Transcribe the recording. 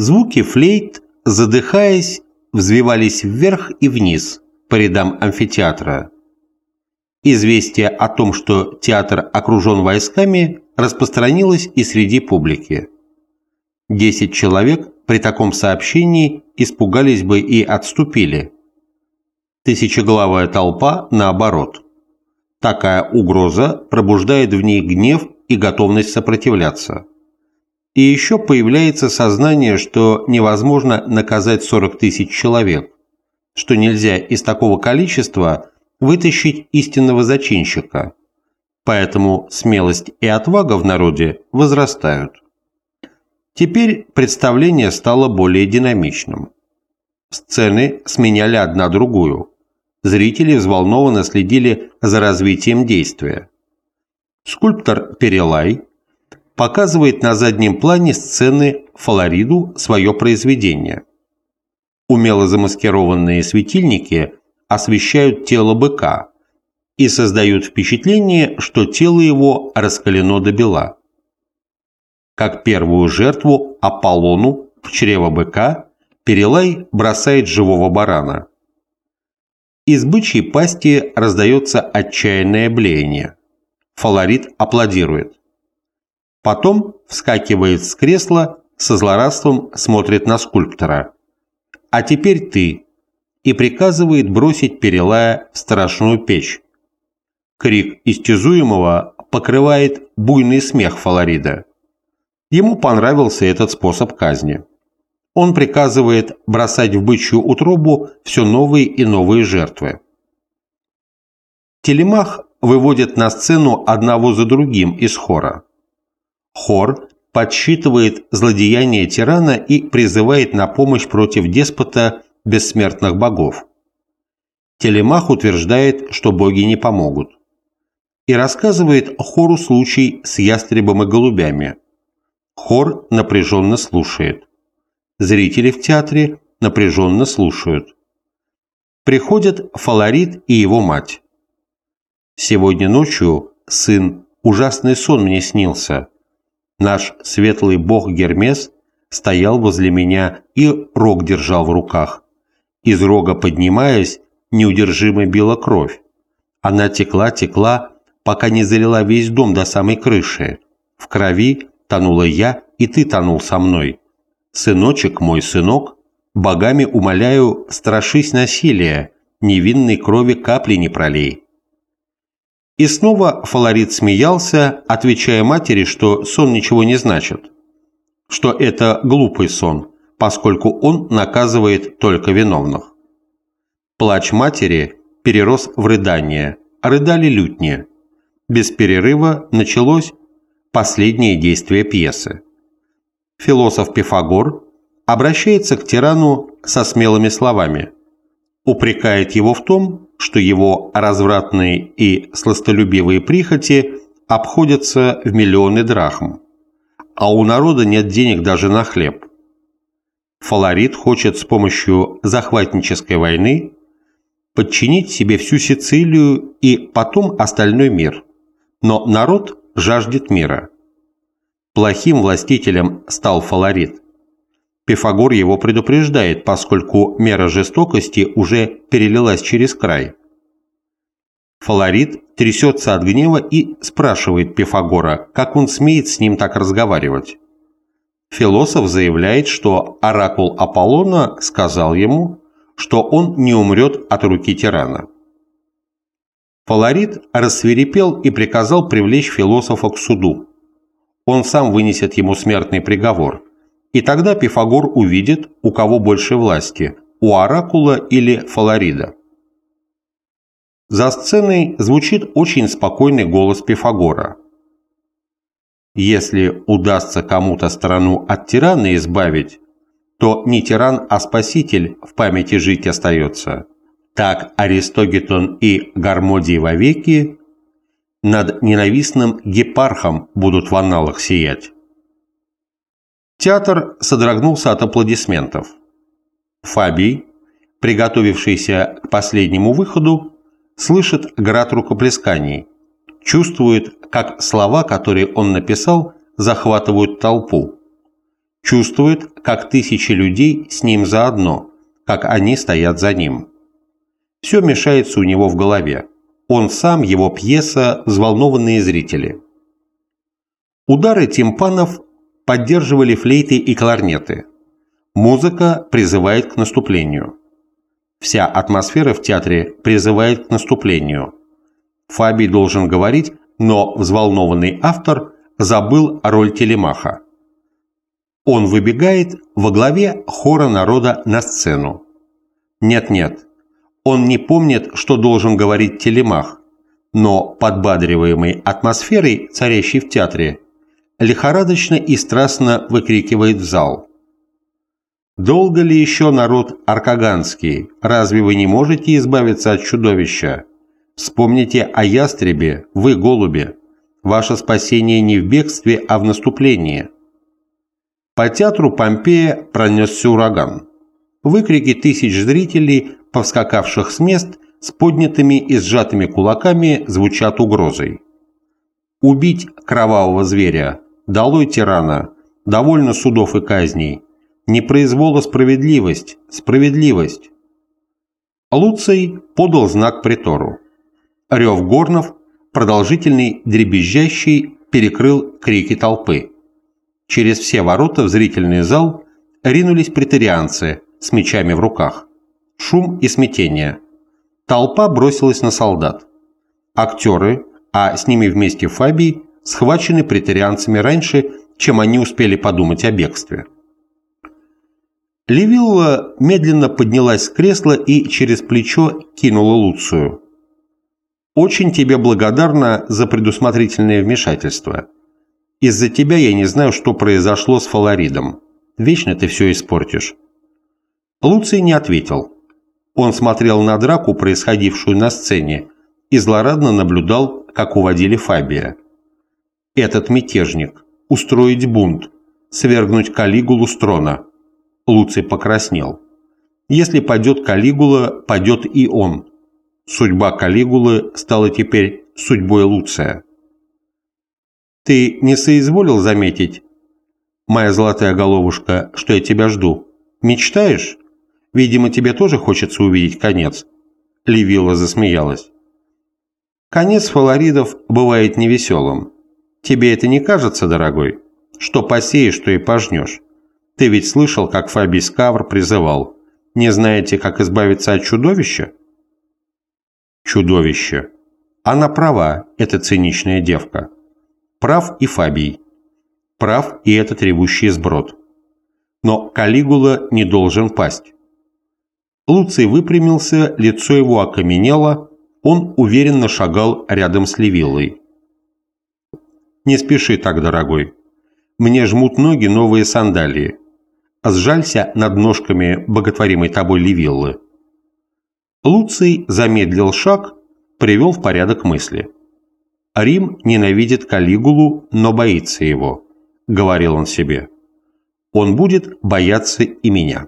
Звуки флейт, задыхаясь, взвивались вверх и вниз по рядам амфитеатра. Известие о том, что театр окружен войсками, распространилось и среди публики. Десять человек при таком сообщении испугались бы и отступили. Тысячеглавая толпа наоборот. Такая угроза пробуждает в ней гнев и готовность сопротивляться. И еще появляется сознание, что невозможно наказать 40 тысяч человек, что нельзя из такого количества вытащить истинного зачинщика. Поэтому смелость и отвага в народе возрастают. Теперь представление стало более динамичным. Сцены сменяли одна другую. Зрители взволнованно следили за развитием действия. Скульптор Перелай показывает на заднем плане сцены Фалариду свое произведение. Умело замаскированные светильники освещают тело быка и создают впечатление, что тело его раскалено до бела. Как первую жертву Аполлону в чрево быка Перелай бросает живого барана. Из бычьей пасти раздается отчаянное блеяние. Фаларит аплодирует. Потом вскакивает с кресла, со злорадством смотрит на скульптора. «А теперь ты!» и приказывает бросить Перелая в страшную печь. Крик истязуемого покрывает буйный смех Фаларида. Ему понравился этот способ казни. Он приказывает бросать в бычью утробу все новые и новые жертвы. Телемах выводит на сцену одного за другим из хора. Хор подсчитывает злодеяния тирана и призывает на помощь против деспота бессмертных богов. Телемах утверждает, что боги не помогут. И рассказывает хору случай с ястребом и голубями. Хор напряженно слушает. Зрители в театре напряженно слушают. Приходят Фаларит и его мать. Сегодня ночью, сын, ужасный сон мне снился. Наш светлый бог Гермес стоял возле меня и рог держал в руках. Из рога поднимаясь, неудержимо била кровь. Она текла, текла, пока не залила весь дом до самой крыши. В крови тонула я, и ты тонул со мной. Сыночек мой, сынок, богами умоляю, страшись насилия, невинной крови капли не пролей. И снова Фаларит смеялся, отвечая матери, что сон ничего не значит, что это глупый сон, поскольку он наказывает только виновных. Плач матери перерос в рыдание, рыдали лютни. Без перерыва началось последнее действие пьесы. Философ Пифагор обращается к тирану со смелыми словами, упрекает его в том, что его развратные и сластолюбивые прихоти обходятся в миллионы драхм, а у народа нет денег даже на хлеб. Фаларит хочет с помощью захватнической войны подчинить себе всю Сицилию и потом остальной мир, но народ жаждет мира. Плохим властителем стал Фаларит – Пифагор его предупреждает, поскольку мера жестокости уже перелилась через край. Фаларит трясется от гнева и спрашивает Пифагора, как он смеет с ним так разговаривать. Философ заявляет, что оракул Аполлона сказал ему, что он не умрет от руки тирана. Фаларит рассверепел и приказал привлечь философа к суду. Он сам вынесет ему смертный приговор – и тогда Пифагор увидит, у кого больше власти – у Оракула или Фаларида. За сценой звучит очень спокойный голос Пифагора. Если удастся кому-то страну от тирана избавить, то не тиран, а спаситель в памяти жить остается. Так Аристогетон и Гармодий вовеки над ненавистным гепархом будут в аналах сиять. Театр содрогнулся от аплодисментов. Фабий, приготовившийся к последнему выходу, слышит град рукоплесканий, чувствует, как слова, которые он написал, захватывают толпу. чувствует, как тысячи людей с ним заодно, как они стоят за ним. Все мешается у него в голове. Он сам, его пьеса, взволнованные зрители. Удары тимпанов поддерживали флейты и кларнеты. Музыка призывает к наступлению. Вся атмосфера в театре призывает к наступлению. Фабий должен говорить, но взволнованный автор забыл роль телемаха. Он выбегает во главе хора народа на сцену. Нет-нет, он не помнит, что должен говорить телемах, но, подбадриваемый атмосферой, царящей в театре, лихорадочно и страстно выкрикивает в зал. «Долго ли еще народ аркаганский? Разве вы не можете избавиться от чудовища? Вспомните о ястребе, вы голуби. Ваше спасение не в бегстве, а в наступлении». По театру Помпея пронесся ураган. Выкрики тысяч зрителей, повскакавших с мест, с поднятыми и сжатыми кулаками, звучат угрозой. Убить кровавого зверя, долой тирана, довольно судов и казней, не произвола справедливость, справедливость. Луций подал знак притору. Рев горнов, продолжительный, дребезжащий, перекрыл крики толпы. Через все ворота в зрительный зал ринулись претерианцы с мечами в руках. Шум и смятение. Толпа бросилась на солдат. Актеры, а с ними вместе Фабий, схвачены претерианцами раньше, чем они успели подумать о бегстве. Левилла медленно поднялась с кресла и через плечо кинула Луцию. «Очень тебе благодарна за предусмотрительное вмешательство. Из-за тебя я не знаю, что произошло с Фаларидом. Вечно ты все испортишь». Луций не ответил. Он смотрел на драку, происходившую на сцене, и злорадно наблюдал, как уводили Фабия. Этот мятежник. Устроить бунт. Свергнуть Калигулу с трона. Луций покраснел. Если падет Калигула, падет и он. Судьба Калигулы стала теперь судьбой Луция. «Ты не соизволил заметить, моя золотая головушка, что я тебя жду? Мечтаешь? Видимо, тебе тоже хочется увидеть конец». Ливила засмеялась. «Конец фалоридов бывает невеселым. Тебе это не кажется, дорогой? Что посеешь, что и пожнешь. Ты ведь слышал, как Фабий Скавр призывал «Не знаете, как избавиться от чудовища?» Чудовище. Она права, эта циничная девка. Прав и Фабий. Прав и этот ревущий сброд. Но Калигула не должен пасть. Луций выпрямился, лицо его окаменело, он уверенно шагал рядом с Левиллой. «Не спеши так, дорогой. Мне жмут ноги новые сандалии сжалься над ножками боготворимой тобой Левиллы. Луций замедлил шаг, привел в порядок мысли. «Рим ненавидит Калигулу, но боится его», — говорил он себе. «Он будет бояться и меня».